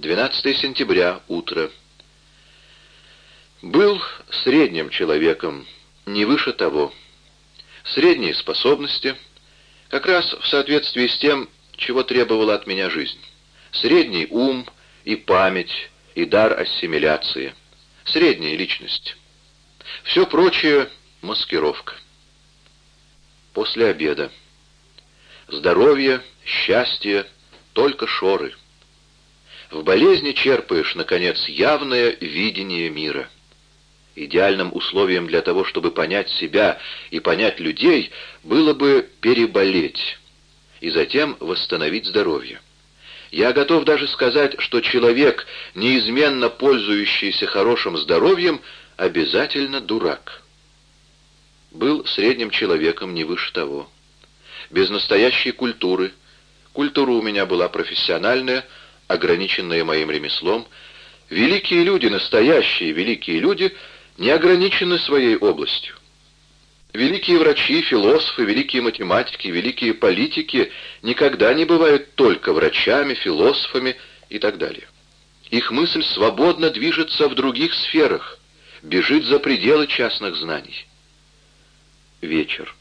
12 сентября, утро. Был средним человеком, не выше того. Средние способности, как раз в соответствии с тем, чего требовала от меня жизнь. Средний ум и память, и дар ассимиляции. Средняя личность. Все прочее — маскировка. После обеда. Здоровье, счастье, только шоры. В болезни черпаешь, наконец, явное видение мира. Идеальным условием для того, чтобы понять себя и понять людей, было бы переболеть и затем восстановить здоровье. Я готов даже сказать, что человек, неизменно пользующийся хорошим здоровьем, обязательно дурак. Был средним человеком не выше того. Без настоящей культуры. Культура у меня была профессиональная, ограниченная моим ремеслом. Великие люди, настоящие великие люди, не ограничены своей областью. Великие врачи, философы, великие математики, великие политики никогда не бывают только врачами, философами и так далее. Их мысль свободно движется в других сферах, бежит за пределы частных знаний. Вечер.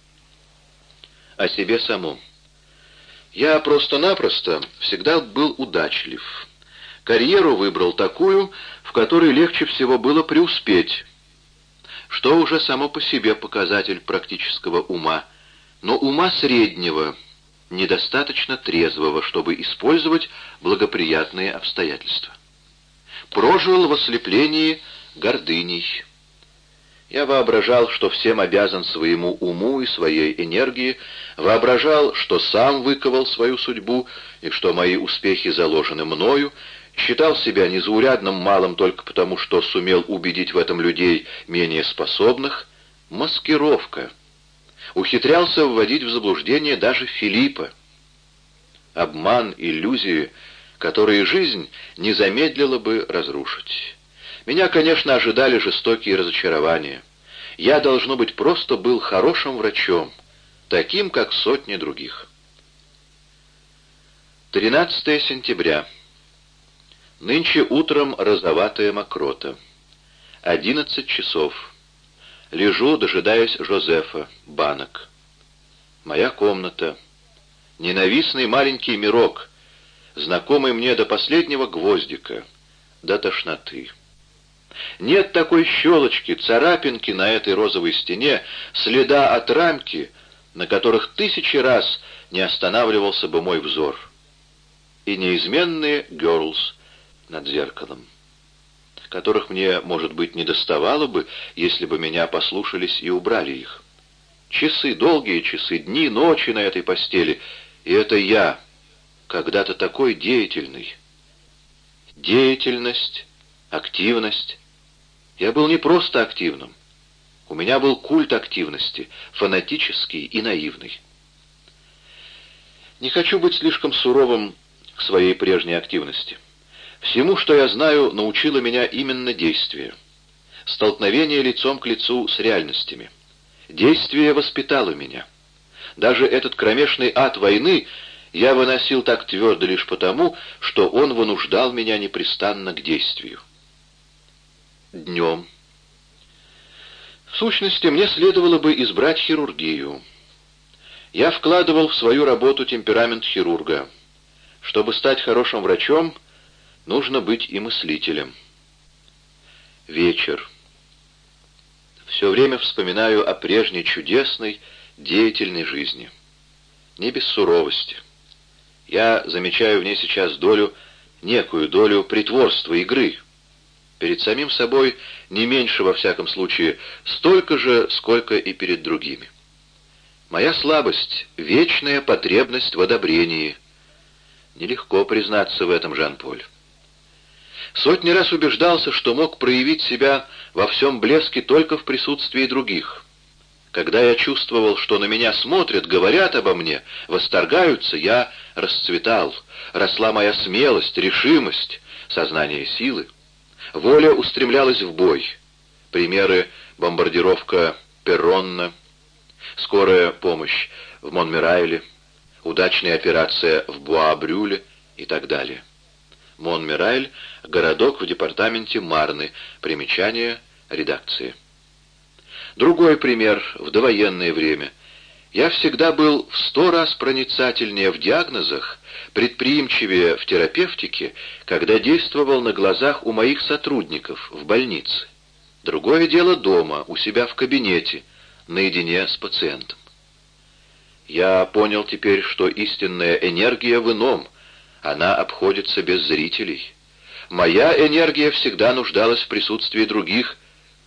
О себе самом. Я просто-напросто всегда был удачлив. Карьеру выбрал такую, в которой легче всего было преуспеть, что уже само по себе показатель практического ума, но ума среднего, недостаточно трезвого, чтобы использовать благоприятные обстоятельства. Прожил в ослеплении гордыней. Я воображал, что всем обязан своему уму и своей энергии, воображал, что сам выковал свою судьбу и что мои успехи заложены мною, считал себя незаурядным малым только потому, что сумел убедить в этом людей менее способных, маскировка. Ухитрялся вводить в заблуждение даже Филиппа. Обман, иллюзии, которые жизнь не замедлила бы разрушить. Меня, конечно, ожидали жестокие разочарования. Я, должно быть, просто был хорошим врачом, таким, как сотни других. 13 сентября. Нынче утром розоватая мокрота. Одиннадцать часов. Лежу, дожидаясь Жозефа, банок. Моя комната. Ненавистный маленький мирок, знакомый мне до последнего гвоздика, до тошноты. Нет такой щелочки, царапинки на этой розовой стене, следа от рамки, на которых тысячи раз не останавливался бы мой взор. И неизменные «Girls» над зеркалом, которых мне, может быть, не доставало бы, если бы меня послушались и убрали их. Часы, долгие часы, дни, ночи на этой постели, и это я, когда-то такой деятельный. Деятельность, активность. Я был не просто активным. У меня был культ активности, фанатический и наивный. Не хочу быть слишком суровым к своей прежней активности. Всему, что я знаю, научило меня именно действие. Столкновение лицом к лицу с реальностями. Действие воспитало меня. Даже этот кромешный ад войны я выносил так твердо лишь потому, что он вынуждал меня непрестанно к действию. Днем. В сущности, мне следовало бы избрать хирургию. Я вкладывал в свою работу темперамент хирурга. Чтобы стать хорошим врачом — Нужно быть и мыслителем. Вечер. Все время вспоминаю о прежней чудесной, деятельной жизни. Не без суровости. Я замечаю в ней сейчас долю, некую долю притворства, игры. Перед самим собой не меньше, во всяком случае, столько же, сколько и перед другими. Моя слабость — вечная потребность в одобрении. Нелегко признаться в этом, Жан-Поль. Сотни раз убеждался, что мог проявить себя во всем блеске только в присутствии других. Когда я чувствовал, что на меня смотрят, говорят обо мне, восторгаются, я расцветал. Росла моя смелость, решимость, сознание силы. Воля устремлялась в бой. Примеры — бомбардировка Перронна, скорая помощь в Монмирайле, удачная операция в Буа-Брюле и так далее. Монмирайль — городок в департаменте Марны. Примечание редакции. Другой пример в довоенное время. Я всегда был в сто раз проницательнее в диагнозах, предприимчивее в терапевтике, когда действовал на глазах у моих сотрудников в больнице. Другое дело дома, у себя в кабинете, наедине с пациентом. Я понял теперь, что истинная энергия в ином, она обходится без зрителей. Моя энергия всегда нуждалась в присутствии других,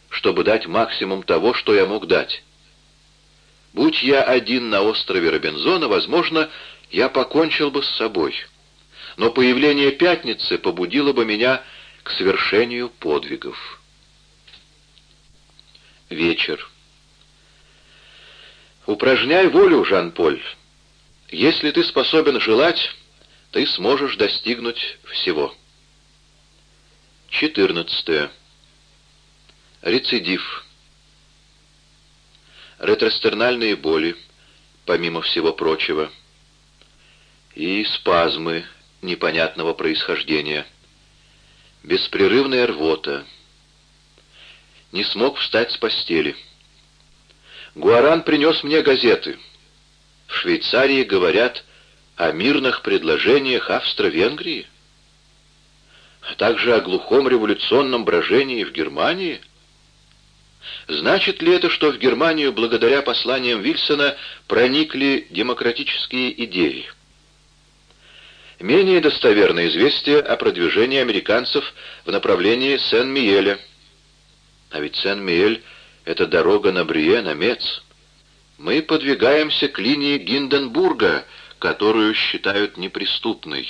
чтобы дать максимум того, что я мог дать. Будь я один на острове Робинзона, возможно, я покончил бы с собой. Но появление пятницы побудило бы меня к совершению подвигов. Вечер. Упражняй волю, Жан-Поль. Если ты способен желать, ты сможешь достигнуть всего. 14. Рецидив. Ретростернальные боли, помимо всего прочего. И спазмы непонятного происхождения. Беспрерывная рвота. Не смог встать с постели. Гуаран принес мне газеты. В Швейцарии говорят о мирных предложениях Австро-Венгрии, а также о глухом революционном брожении в Германии. Значит ли это, что в Германию благодаря посланиям Вильсона проникли демократические идеи? Менее достоверное известие о продвижении американцев в направлении Сен-Миеля. А ведь Сен-Миель — это дорога на Брие, на Мец. Мы подвигаемся к линии Гинденбурга, которую считают неприступной.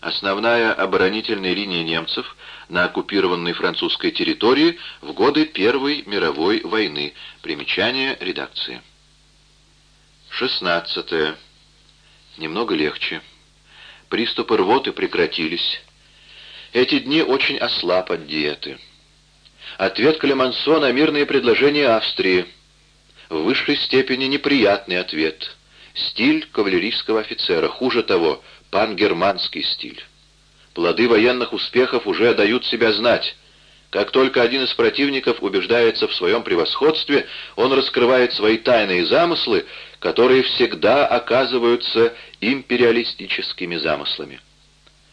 Основная оборонительная линия немцев на оккупированной французской территории в годы Первой мировой войны. Примечание редакции. 16. Немного легче. Приступы рвоты прекратились. Эти дни очень ослаб от диеты. Ответ Клемансон на мирные предложения Австрии. В высшей степени неприятный ответ. Стиль кавалерийского офицера. Хуже того, пангерманский стиль. Плоды военных успехов уже дают себя знать. Как только один из противников убеждается в своем превосходстве, он раскрывает свои тайные замыслы, которые всегда оказываются империалистическими замыслами.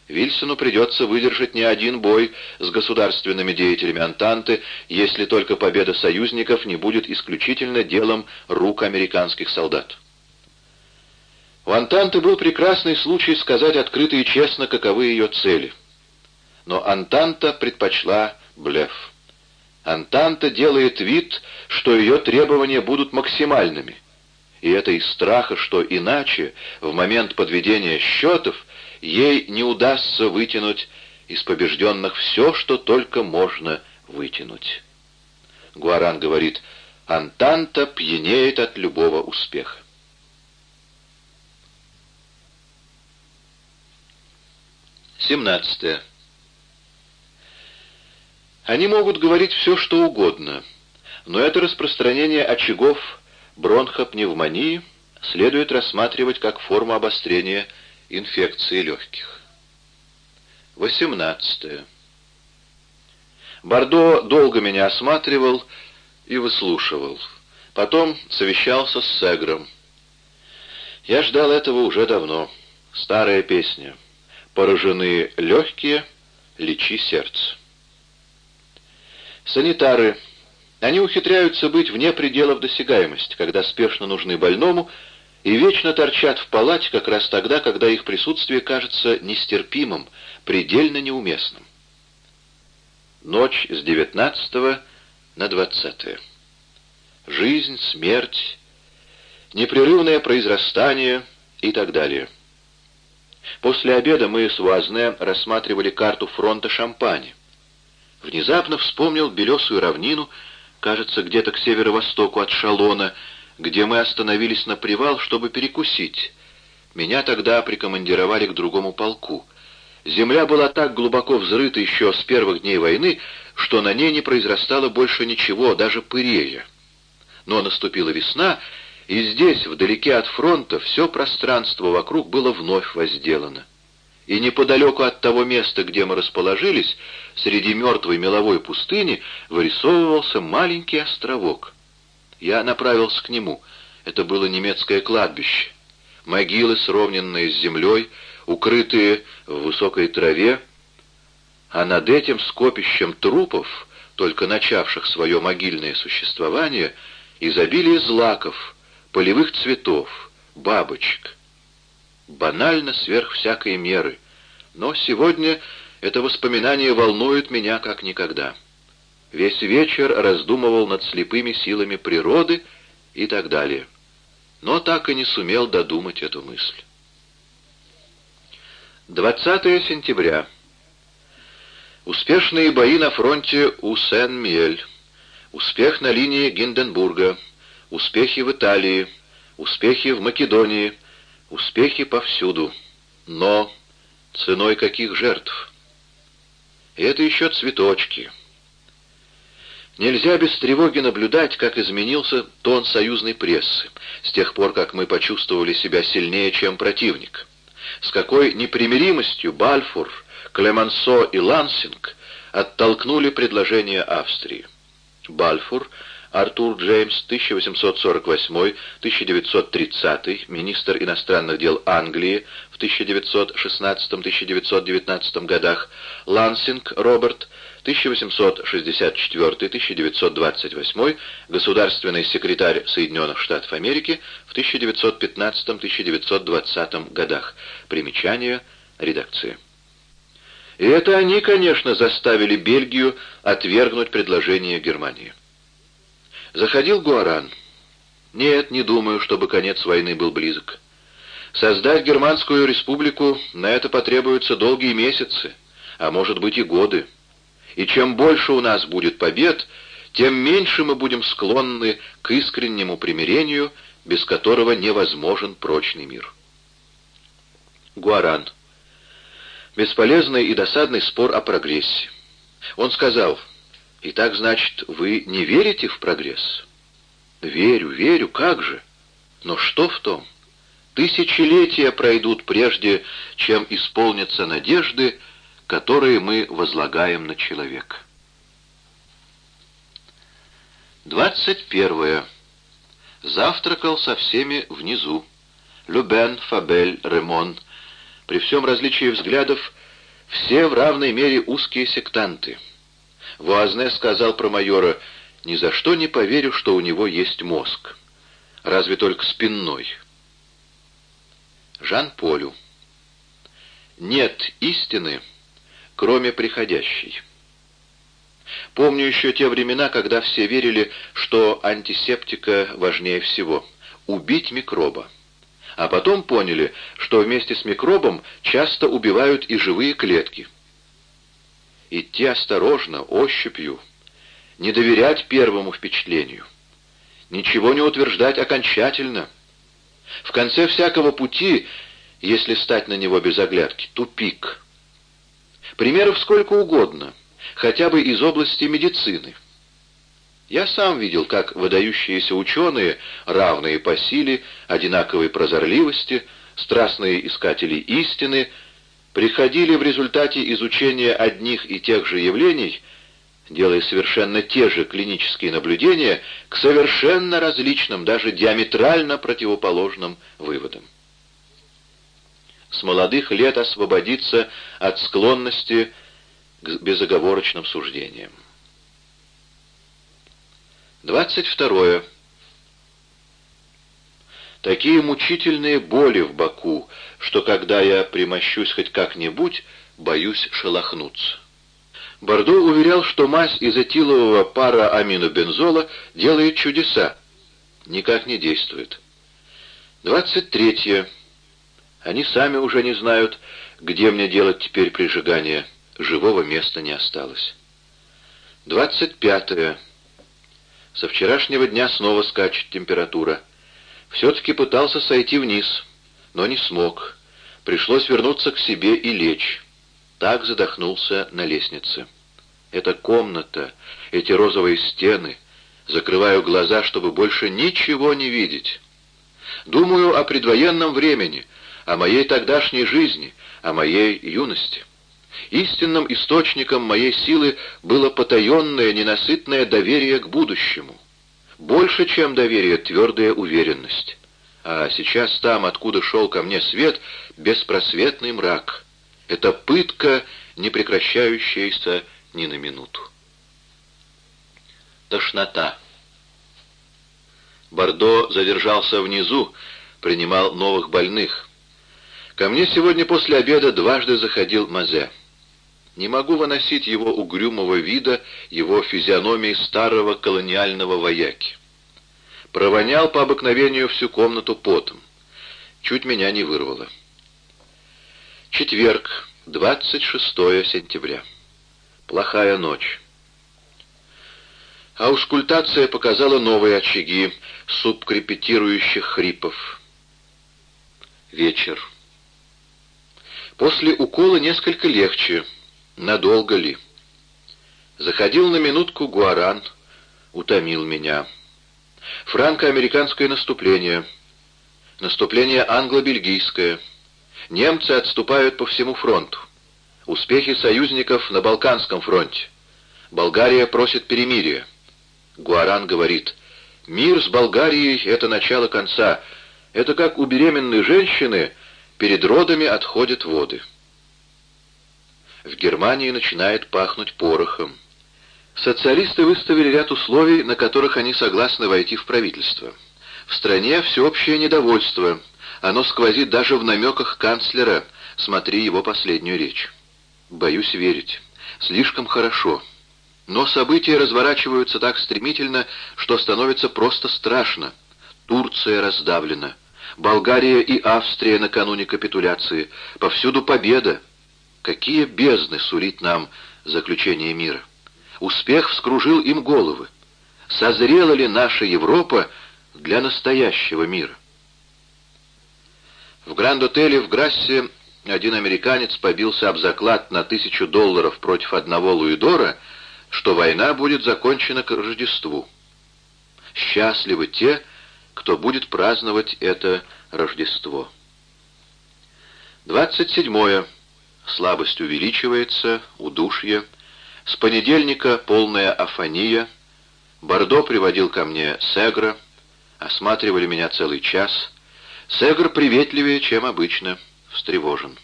Вильсону придется выдержать не один бой с государственными деятелями Антанты, если только победа союзников не будет исключительно делом рук американских солдат. У Антанты был прекрасный случай сказать открыто и честно, каковы ее цели. Но Антанта предпочла блеф. Антанта делает вид, что ее требования будут максимальными. И это из страха, что иначе, в момент подведения счетов, ей не удастся вытянуть из побежденных все, что только можно вытянуть. Гуаран говорит, Антанта пьянеет от любого успеха. 17. Они могут говорить все, что угодно, но это распространение очагов бронхопневмонии следует рассматривать как форму обострения инфекции легких. 18. Бордо долго меня осматривал и выслушивал. Потом совещался с Сегром. Я ждал этого уже давно. Старая песня — Поражены легкие, лечи сердце. Санитары. Они ухитряются быть вне пределов досягаемости, когда спешно нужны больному, и вечно торчат в палате как раз тогда, когда их присутствие кажется нестерпимым, предельно неуместным. Ночь с 19 на 20. Жизнь, смерть, непрерывное произрастание и так далее. После обеда мы с Вуазне рассматривали карту фронта Шампани. Внезапно вспомнил белесую равнину, кажется, где-то к северо-востоку от Шалона, где мы остановились на привал, чтобы перекусить. Меня тогда прикомандировали к другому полку. Земля была так глубоко взрыта еще с первых дней войны, что на ней не произрастало больше ничего, даже пырея. Но наступила весна, и здесь, вдалеке от фронта, все пространство вокруг было вновь возделано. и неподалеку от того места, где мы расположились, среди мертвой меловой пустыни, вырисовывался маленький островок. Я направился к нему. Это было немецкое кладбище. Могилы, сровненные с землей, укрытые в высокой траве, а над этим скопищем трупов, только начавших свое могильное существование, изобилие злаков, полевых цветов, бабочек. Банально сверх всякой меры, но сегодня это воспоминание волнует меня как никогда. Весь вечер раздумывал над слепыми силами природы и так далее, но так и не сумел додумать эту мысль. 20 сентября. Успешные бои на фронте у Сен-Мьель. Успех на линии Гинденбурга. Успехи в Италии. Успехи в Македонии. Успехи повсюду. Но ценой каких жертв? И это еще цветочки. Нельзя без тревоги наблюдать, как изменился тон союзной прессы, с тех пор, как мы почувствовали себя сильнее, чем противник с какой непримиримостью Бальфур, Клемансо и Лансинг оттолкнули предложение Австрии. Бальфур, Артур Джеймс, 1848-1930, министр иностранных дел Англии в 1916-1919 годах, Лансинг Роберт, 1864-1928, государственный секретарь Соединенных Штатов Америки в 1915-1920 годах. Примечание редакции. И это они, конечно, заставили Бельгию отвергнуть предложение Германии. Заходил Гуаран. Нет, не думаю, чтобы конец войны был близок. Создать Германскую республику на это потребуются долгие месяцы, а может быть и годы. И чем больше у нас будет побед, тем меньше мы будем склонны к искреннему примирению, без которого невозможен прочный мир. Гуаран. Бесполезный и досадный спор о прогрессе. Он сказал, «Итак, значит, вы не верите в прогресс?» «Верю, верю, как же? Но что в том? Тысячелетия пройдут прежде, чем исполнятся надежды, которые мы возлагаем на человека. 21. Завтракал со всеми внизу. Любен, Фабель, Ремон. При всем различии взглядов, все в равной мере узкие сектанты. Вуазне сказал про майора, «Ни за что не поверю, что у него есть мозг. Разве только спинной». Жан-Полю. «Нет истины» кроме приходящей. Помню еще те времена, когда все верили, что антисептика важнее всего — убить микроба. А потом поняли, что вместе с микробом часто убивают и живые клетки. Идти осторожно, ощупью, не доверять первому впечатлению, ничего не утверждать окончательно. В конце всякого пути, если стать на него без оглядки, тупик — Примеров сколько угодно, хотя бы из области медицины. Я сам видел, как выдающиеся ученые, равные по силе, одинаковой прозорливости, страстные искатели истины, приходили в результате изучения одних и тех же явлений, делая совершенно те же клинические наблюдения, к совершенно различным, даже диаметрально противоположным выводам с молодых лет освободиться от склонности к безоговорочным суждениям. 22. Такие мучительные боли в боку, что когда я примощусь хоть как-нибудь, боюсь шелохнуться. Бордо уверял, что мазь из этилового пара аминобензола делает чудеса. Никак не действует. 23. Они сами уже не знают, где мне делать теперь прижигание. Живого места не осталось. Двадцать пятое. Со вчерашнего дня снова скачет температура. Все-таки пытался сойти вниз, но не смог. Пришлось вернуться к себе и лечь. Так задохнулся на лестнице. Эта комната, эти розовые стены. Закрываю глаза, чтобы больше ничего не видеть. Думаю о предвоенном времени — о моей тогдашней жизни, о моей юности. Истинным источником моей силы было потаенное, ненасытное доверие к будущему. Больше, чем доверие, твердая уверенность. А сейчас там, откуда шел ко мне свет, беспросветный мрак. Это пытка, не прекращающаяся ни на минуту. Тошнота. Бордо задержался внизу, принимал новых больных. Ко мне сегодня после обеда дважды заходил Мазе. Не могу выносить его угрюмого вида, его физиономии старого колониального вояки. Провонял по обыкновению всю комнату потом. Чуть меня не вырвало. Четверг, 26 сентября. Плохая ночь. Аускультация показала новые очаги субкрепетирующих хрипов. Вечер. После укола несколько легче. Надолго ли? Заходил на минутку Гуаран, утомил меня. Франко-американское наступление. Наступление англо-бельгийское. Немцы отступают по всему фронту. Успехи союзников на Балканском фронте. Болгария просит перемирия. Гуаран говорит, «Мир с Болгарией — это начало конца. Это как у беременной женщины перед родами отходят воды». В Германии начинает пахнуть порохом. Социалисты выставили ряд условий, на которых они согласны войти в правительство. В стране всеобщее недовольство. Оно сквозит даже в намеках канцлера. Смотри его последнюю речь. Боюсь верить. Слишком хорошо. Но события разворачиваются так стремительно, что становится просто страшно. Турция раздавлена. Болгария и Австрия накануне капитуляции. Повсюду победа. Какие бездны сулит нам заключение мира? Успех вскружил им головы. Созрела ли наша Европа для настоящего мира? В Гранд-отеле в Грассе один американец побился об заклад на тысячу долларов против одного Луидора, что война будет закончена к Рождеству. Счастливы те, кто будет праздновать это Рождество. 27. Слабость увеличивается, удушье. С понедельника полная афония. Бордо приводил ко мне Сегра. Осматривали меня целый час. Сегр приветливее, чем обычно. Встревожен.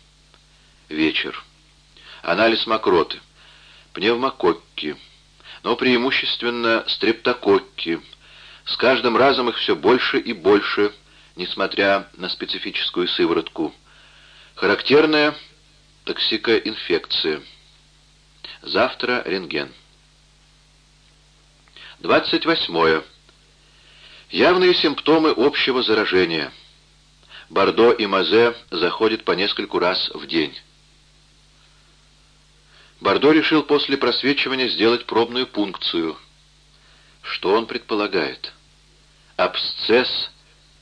Вечер. Анализ мокроты. Пневмококки. Но преимущественно стрептококки. С каждым разом их все больше и больше, несмотря на специфическую сыворотку. Характерная токсикоинфекция. Завтра рентген. 28. Явные симптомы общего заражения. Бордо и Мазе заходят по нескольку раз в день. Бордо решил после просвечивания сделать пробную пункцию. Что он предполагает? Абсцесс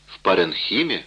в паренхиме?